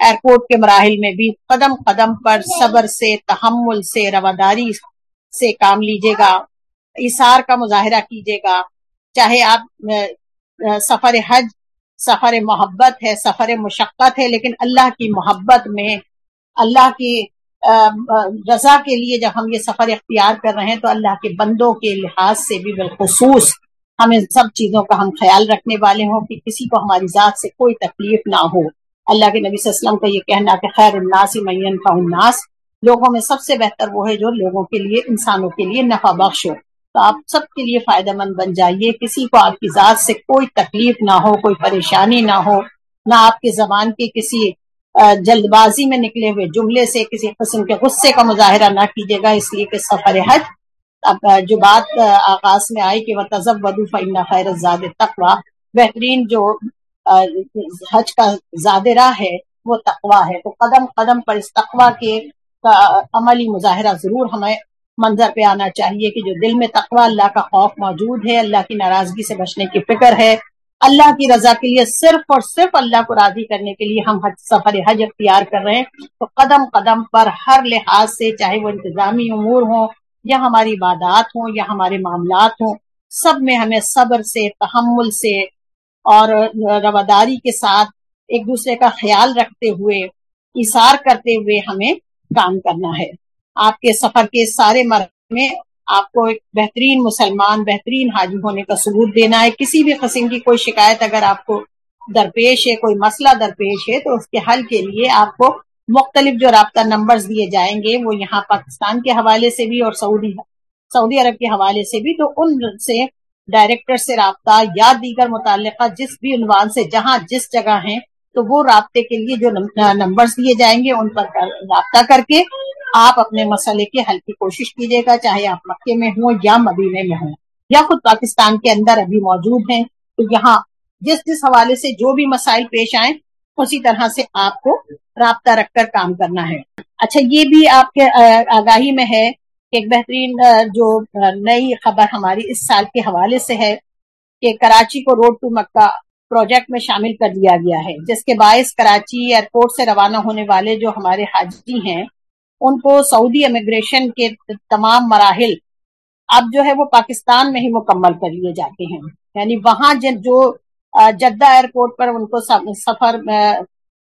ایئرپورٹ کے مراحل میں بھی قدم قدم پر صبر سے، تحمل سے، رواداری سے کام لیجیے گا اثار کا مظاہرہ کیجیے گا۔ چاہے آپ سفر حج سفر محبت ہے، سفر مشقت ہے، لیکن اللہ کی محبت میں، اللہ کی رضا کے لیے جب ہم یہ سفر اختیار کر رہے ہیں تو اللہ کے بندوں کے لحاظ سے بھی بالخصوص ہم ان سب چیزوں کا ہم خیال رکھنے والے ہوں کہ کسی کو ہماری ذات سے کوئی تکلیف نہ ہو۔ اللہ کے نبی صلی اللہ علیہ وسلم کا یہ کہنا کہ خیر الناس مین کا الناس، لوگوں میں سب سے بہتر وہ ہے جو لوگوں کے لیے، انسانوں کے لیے نفع بخش ہو۔ تو آپ سب کے لیے فائدہ مند بن جائیے۔ کسی کو آپ کی ذات سے کوئی تکلیف نہ ہو، کوئی پریشانی نہ ہو، نہ آپ کی زبان کے کسی جلد بازی میں نکلے ہوئے جملے سے، کسی قسم کے غصے کا مظاہرہ نہ کیجیے گا۔ اس لیے کہ سفر حج جو بات آغاز میں آئی کہ وہ تذب ودو فن خیر زاد تقوا بہترین جو حج کا زاد راہ ہے، وہ تقوا ہے۔ تو قدم قدم پر اس تقوا کے عملی مظاہرہ ضرور ہمیں منظر پہ آنا چاہیے کہ جو دل میں تقوا اللہ کا خوف موجود ہے، اللہ کی ناراضگی سے بچنے کی فکر ہے۔ اللہ کی رضا کے لیے صرف اور صرف اللہ کو راضی کرنے کے لیے ہم حج سفر حج اختیار کر رہے ہیں۔ تو قدم قدم پر ہر لحاظ سے چاہے وہ انتظامی امور ہوں یا ہماری عبادات ہوں یا ہمارے معاملات ہوں، سب میں ہمیں صبر سے، تحمل سے اور رواداری کے ساتھ ایک دوسرے کا خیال رکھتے ہوئے اثار کرتے ہوئے ہمیں کام کرنا ہے۔ آپ کے سفر کے سارے مرحلے میں آپ کو ایک بہترین مسلمان، بہترین حاجی ہونے کا ثبوت دینا ہے۔ کسی بھی قسم کی کوئی شکایت اگر آپ کو درپیش ہے، کوئی مسئلہ درپیش ہے، تو اس کے حل کے لیے آپ کو مختلف جو رابطہ نمبرز دیے جائیں گے، وہ یہاں پاکستان کے حوالے سے بھی اور سعودی سعودی عرب کے حوالے سے بھی۔ تو ان سے ڈائریکٹر سے رابطہ یا دیگر متعلقہ جس بھی عنوان سے، جہاں جس جگہ ہیں تو وہ رابطے کے لیے جو نمبرز دیے جائیں گے ان پر رابطہ کر کے آپ اپنے مسئلے کے حل کی کوشش کیجیے گا، چاہے آپ مکے میں ہوں یا مدینے میں ہوں۔ یا خود پاکستان کے اندر ابھی موجود ہیں۔ تو یہاں جس جس حوالے سے جو بھی مسائل پیش آئیں، اسی طرح سے آپ کو رابطہ رکھ کر کام کرنا ہے۔ اچھا یہ بھی آپ کے آگاہی میں ہے ایک بہترین جو نئی خبر ہماری اس سال کے حوالے سے ہے کہ کراچی کو روڈ ٹو مکہ پروجیکٹ میں شامل کر دیا گیا ہے۔ جس کے باعث کراچی ایئرپورٹ سے روانہ ہونے والے جو ہمارے حاجی ہیں، ان کو سعودی امیگریشن کے تمام مراحل اب جو ہے وہ پاکستان میں ہی مکمل کر لیے جاتے ہیں۔ یعنی وہاں جو جدہ ایئرپورٹ پر ان کو سفر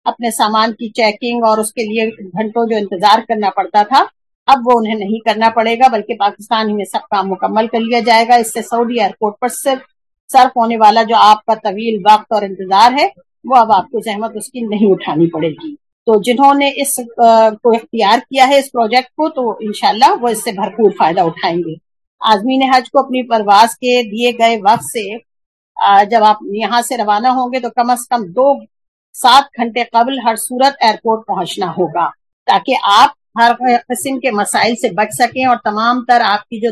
اپنے سامان کی چیکنگ اور اس کے لیے گھنٹوں جو انتظار کرنا پڑتا تھا، اب وہ انہیں نہیں کرنا پڑے گا، بلکہ پاکستان ہی میں سب کام مکمل کر لیا جائے گا۔ اس سے سعودی ایئرپورٹ پر صرف صرف ہونے والا جو آپ کا طویل وقت اور انتظار ہے، وہ اب آپ کو زحمت اس کی نہیں اٹھانی پڑے گی۔ تو جنہوں نے اس کو اختیار کیا ہے، اس پروجیکٹ کو، تو انشاءاللہ وہ اس سے بھرپور فائدہ اٹھائیں گے۔ آزمین حج کو اپنی پرواز کے دیے گئے وقت سے جب آپ یہاں سے روانہ ہوں گے، تو کم از کم دو، سات گھنٹے قبل ہر صورت ایئرپورٹ پہنچنا ہوگا۔ تاکہ آپ ہر قسم کے مسائل سے بچ سکیں اور تمام تر آپ کی جو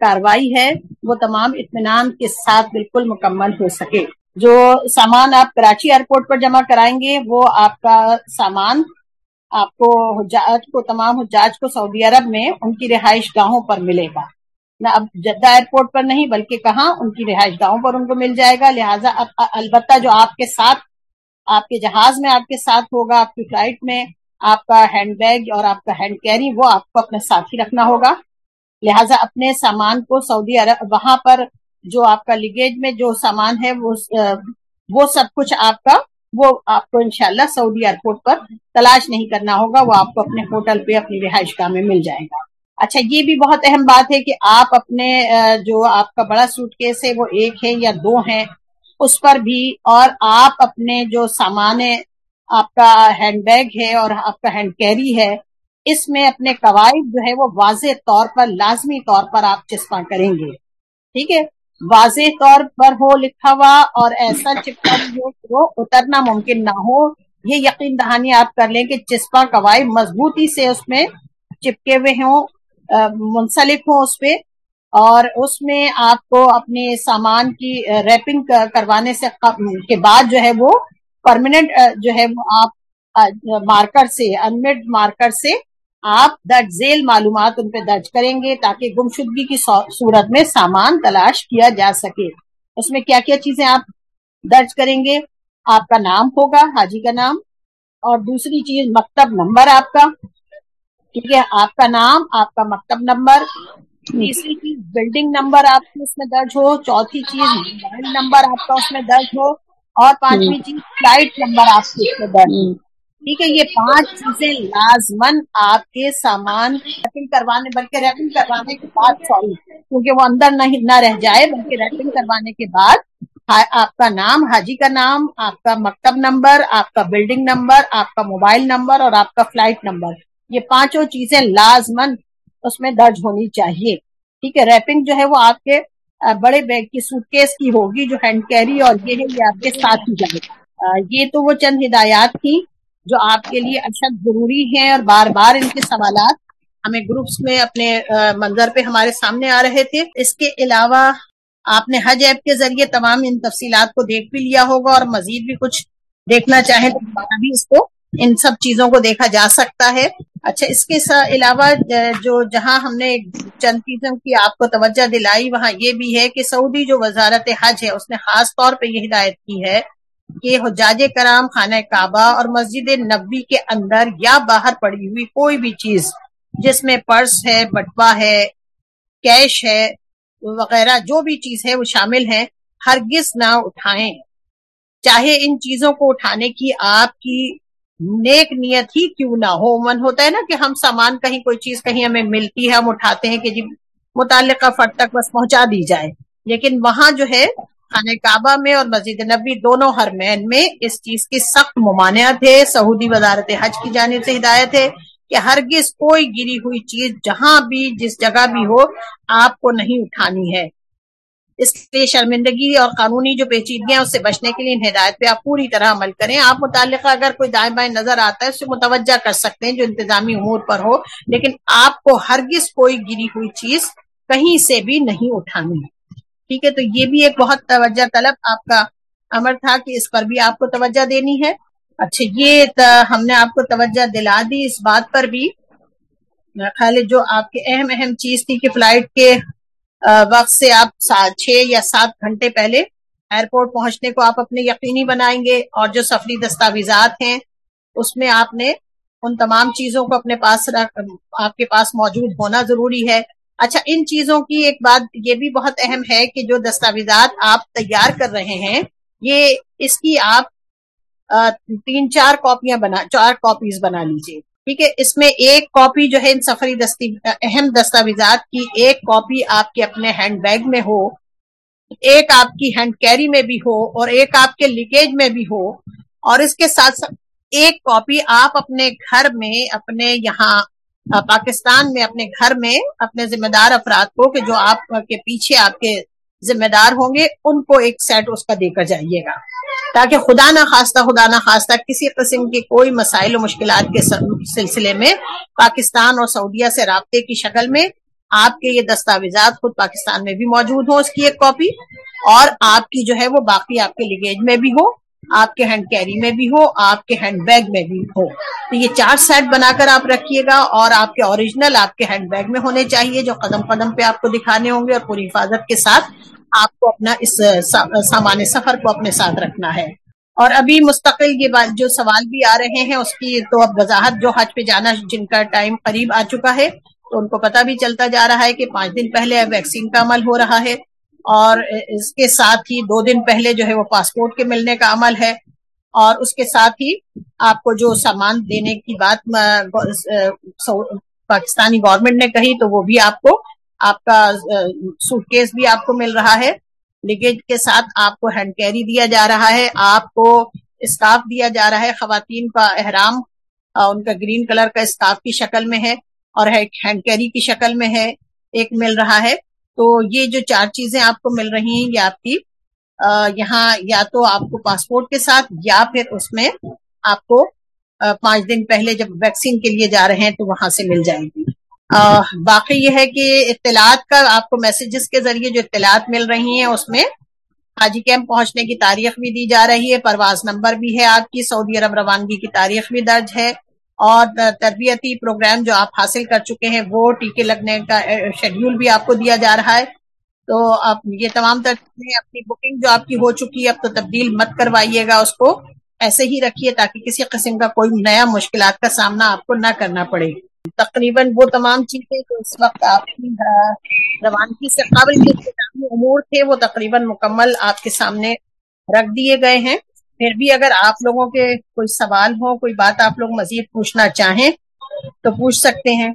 کاروائی ہے، وہ تمام اطمینان کے ساتھ بالکل مکمل ہو سکے۔ جو سامان آپ کراچی ایئرپورٹ پر جمع کرائیں گے، وہ آپ کا سامان، آپ کو حجاج کو، تمام حجاج کو سعودی عرب میں ان کی رہائش گاہوں پر ملے گا۔ نہ اب جدہ ایئرپورٹ پر نہیں، بلکہ کہاں ان کی رہائش گاہوں پر ان کو مل جائے گا۔ لہٰذا البتہ جو آپ کے ساتھ، آپ کے جہاز میں آپ کے ساتھ ہوگا، آپ کی فلائٹ میں آپ کا ہینڈ بیگ اور آپ کا ہینڈ کیری وہ آپ کو اپنے ساتھ ہی رکھنا ہوگا۔ لہٰذا اپنے سامان کو سعودی عرب وہاں پر جو آپ کا لگیج میں جو سامان ہے، وہ وہ سب کچھ آپ کا وہ آپ کو انشاءاللہ سعودی ایئرپورٹ پر تلاش نہیں کرنا ہوگا، وہ آپ کو اپنے ہوٹل پہ، اپنی رہائش گاہ میں مل جائے گا۔ اچھا یہ بھی بہت اہم بات ہے کہ آپ اپنے جو آپ کا بڑا سوٹ کیس ہے، وہ ایک ہے یا دو ہیں، اس پر بھی اور آپ اپنے جو سامان آپ کا ہینڈ بیگ ہے اور آپ کا ہینڈ کیری ہے اس میں اپنے قواعد جو ہے وہ واضح طور پر، لازمی طور پر آپ چسپاں کریں گے۔ ٹھیک ہے؟ واضح طور پر ہو، لکھا ہوا اور ایسا چپکا ہو وہ اترنا ممکن نہ ہو، یہ یقین دہانی آپ کر لیں کہ چسپاں قواعد مضبوطی سے اس میں چپکے ہوئے ہوں منسلک ہوں اس پہ، اور اس میں آپ کو اپنے سامان کی ریپنگ کروانے سے کے بعد جو ہے وہ پرماننٹ جو ہے وہ آپ مارکر سے انمٹ مارکر سے آپ درج ذیل معلومات ان پہ درج کریں گے تاکہ گمشدگی کی صورت میں سامان تلاش کیا جا سکے۔ اس میں کیا کیا چیزیں آپ درج کریں گے؟ آپ کا نام ہوگا، حاجی کا نام، اور دوسری چیز، مکتب نمبر آپ کا۔ ٹھیک ہے، آپ کا نام، آپ کا مکتب نمبر، تیسری چیز، بلڈنگ نمبر آپ کی اس میں درج ہو، چوتھی چیز، موبائل نمبر آپ کا اس میں درج ہو، اور پانچویں چیز، فلائٹ نمبر آپ کی اس میں درج ہو۔ ٹھیک ہے، یہ پانچ چیزیں لازمن آپ کے سامان ریپنگ کروانے، بلکہ ریپنگ کروانے کے بعد، سوری، کیونکہ وہ اندر نہ رہ جائے، بلکہ ریپنگ کروانے کے بعد ہاں، آپ کا نام، حاجی کا نام، آپ کا مکتب نمبر، آپ کا بلڈنگ نمبر، آپ کا موبائل نمبر اور آپ کا فلائٹ نمبر، یہ پانچوں چیزیں لازمن اس میں درج ہونی چاہیے۔ ٹھیک ہے، ریپنگ جو ہے وہ آپ کے بڑے بیگ کی سوٹ کیس کی ہوگی جو ہینڈ کیری اور یہ ہے، یہ آپ کے ساتھ ہی جائے۔ یہ تو وہ چند ہدایات تھی جو آپ کے لیے اشد ضروری ہیں اور بار بار ان کے سوالات ہمیں گروپس میں اپنے منظر پہ ہمارے سامنے آ رہے تھے۔ اس کے علاوہ آپ نے حج ایپ کے ذریعے تمام ان تفصیلات کو دیکھ بھی لیا ہوگا اور مزید بھی کچھ دیکھنا چاہیں تو بھی اس کو، ان سب چیزوں کو دیکھا جا سکتا ہے۔ اچھا اس کے علاوہ جو جہاں ہم نے چند چیزوں کی آپ کو توجہ دلائی، وہاں یہ بھی ہے کہ سعودی جو وزارت حج ہے، اس نے خاص طور پہ یہ ہدایت کی ہے کہ حجاج کرام خانہ کعبہ اور مسجد نبی کے اندر یا باہر پڑی ہوئی کوئی بھی چیز جس میں پرس ہے، بٹوا ہے، کیش ہے، وغیرہ جو بھی چیز ہے وہ شامل ہے ہرگز نہ اٹھائیں۔ چاہے ان چیزوں کو اٹھانے کی آپ کی نیک نیت ہی کیوں نہ ہو۔ من ہوتا ہے نا کہ ہم سامان کہیں، کوئی چیز کہیں ہمیں ملتی ہے، ہم اٹھاتے ہیں کہ جی متعلقہ فرد تک بس پہنچا دی جائے۔ لیکن وہاں جو ہے خانہ کعبہ میں اور مسجد نبی دونوں حرمین میں اس چیز کی سخت ممانعت ہے۔ سعودی وزارت حج کی جانب سے ہدایت ہے کہ ہرگز کوئی گری ہوئی چیز جہاں بھی، جس جگہ بھی ہو، آپ کو نہیں اٹھانی ہے۔ اس لیے شرمندگی اور قانونی جو پیچیدگیاں اس سے بچنے کے لیے ان ہدایت پہ آپ پوری طرح عمل کریں۔ آپ متعلقہ اگر کوئی دائیں بائیں نظر آتا ہے، اس سے متوجہ کر سکتے ہیں جو انتظامی امور پر ہو، لیکن آپ کو ہرگز کوئی گری ہوئی چیز کہیں سے بھی نہیں اٹھانی۔ ٹھیک ہے، تو یہ بھی ایک بہت توجہ طلب آپ کا امر تھا کہ اس پر بھی آپ کو توجہ دینی ہے۔ اچھا یہ ہم نے آپ کو توجہ دلا دی اس بات پر بھی۔ خیال جو آپ کے اہم اہم چیز تھی کہ فلائٹ کے وقت سے آپ چھ یا سات گھنٹے پہلے ایئرپورٹ پہنچنے کو آپ اپنے یقینی بنائیں گے اور جو سفری دستاویزات ہیں، اس میں آپ نے ان تمام چیزوں کو اپنے پاس آپ کے پاس موجود ہونا ضروری ہے۔ اچھا ان چیزوں کی ایک بات یہ بھی بہت اہم ہے کہ جو دستاویزات آپ تیار کر رہے ہیں، یہ اس کی آپ تین، چار کاپیاں بنا، چار کاپیز بنا لیجیے ٹھیک ہے؟ اس میں ایک کاپی جو ہے، ان سفری دستی، اہم دستاویزات کی ایک کاپی آپ کے اپنے ہینڈ بیگ میں ہو، ایک آپ کی ہینڈ کیری میں بھی ہو، اور ایک آپ کے لیکیج میں بھی ہو، اور اس کے ساتھ ساتھ ایک کاپی آپ اپنے گھر میں، اپنے یہاں پاکستان میں اپنے گھر میں اپنے ذمہ دار افراد کو کہ جو آپ کے پیچھے آپ کے ذمہ دار ہوں گے، ان کو ایک سیٹ اس کا دے کر جائیے گا۔ تاکہ خدا نہ خواستہ، خدا نہ خواستہ کسی قسم کے کوئی مسائل و مشکلات کے سلسلے میں پاکستان اور سعودیہ سے رابطے کی شکل میں آپ کے یہ دستاویزات خود پاکستان میں بھی موجود ہوں، اس کی ایک کاپی اور آپ کی جو ہے وہ باقی آپ کے لگیج میں بھی ہو۔ آپ کے ہینڈ کیری میں بھی ہو، آپ کے ہینڈ بیگ میں بھی ہو۔ تو یہ چار سیٹ بنا کر آپ رکھیے گا اور آپ کے اوریجنل آپ کے ہینڈ بیگ میں ہونے چاہیے جو قدم قدم پہ آپ کو دکھانے ہوں گے اور پوری حفاظت کے ساتھ آپ کو اپنا اس سامان سفر کو اپنے ساتھ رکھنا ہے۔ اور ابھی مستقل یہ بات، جو سوال بھی آ رہے ہیں، اس کی تو اب وضاحت جو حج پہ جانا جن کا ٹائم قریب آ چکا ہے، تو ان کو پتہ بھی چلتا جا رہا ہے کہ پانچ دن پہلے ویکسین کا عمل ہو رہا ہے۔ اور اس کے ساتھ ہی دو دن پہلے جو ہے وہ پاسپورٹ کے ملنے کا عمل ہے اور اس کے ساتھ ہی آپ کو جو سامان دینے کی بات پاکستانی گورنمنٹ نے کہی تو وہ بھی آپ کو، آپ کا سوٹ کیس بھی آپ کو مل رہا ہے۔ لگیج کے ساتھ آپ کو ہینڈ کیری دیا جا رہا ہے، آپ کو اسکارف دیا جا رہا ہے، خواتین کا احرام ان کا گرین کلر کا اسکارف کی شکل میں ہے اور ہینڈ کیری کی شکل میں ہے، ایک مل رہا ہے۔ تو یہ جو چار چیزیں آپ کو مل رہی ہیں یہ آپ کی یہاں یا تو آپ کو پاسپورٹ کے ساتھ یا پھر اس میں آپ کو پانچ دن پہلے جب ویکسین کے لیے جا رہے ہیں تو وہاں سے مل جائے گی۔ باقی یہ ہے کہ اطلاعات کا آپ کو میسیجز کے ذریعے جو اطلاعات مل رہی ہیں اس میں حاجی کیمپ پہنچنے کی تاریخ بھی دی جا رہی ہے، پرواز نمبر بھی ہے آپ کی، سعودی عرب روانگی کی تاریخ بھی درج ہے۔ اور تربیتی پروگرام جو آپ حاصل کر چکے ہیں، وہ ٹیکے لگنے کا شیڈیول بھی آپ کو دیا جا رہا ہے۔ تو آپ یہ تمام چیزیں، اپنی بکنگ جو آپ کی ہو چکی ہے، اب تو تبدیل مت کروائیے گا اس کو۔ ایسے ہی رکھیے تاکہ کسی قسم کا کوئی نیا مشکلات کا سامنا آپ کو نہ کرنا پڑے۔ تقریباً وہ تمام چیزیں جو اس وقت آپ کی روانگی سے قابل کے امور تھے، وہ تقریباً مکمل آپ کے سامنے رکھ دیے گئے ہیں۔ پھر بھی اگر آپ لوگوں کے کوئی سوال ہو، کوئی بات آپ لوگ مزید پوچھنا چاہیں تو پوچھ سکتے ہیں۔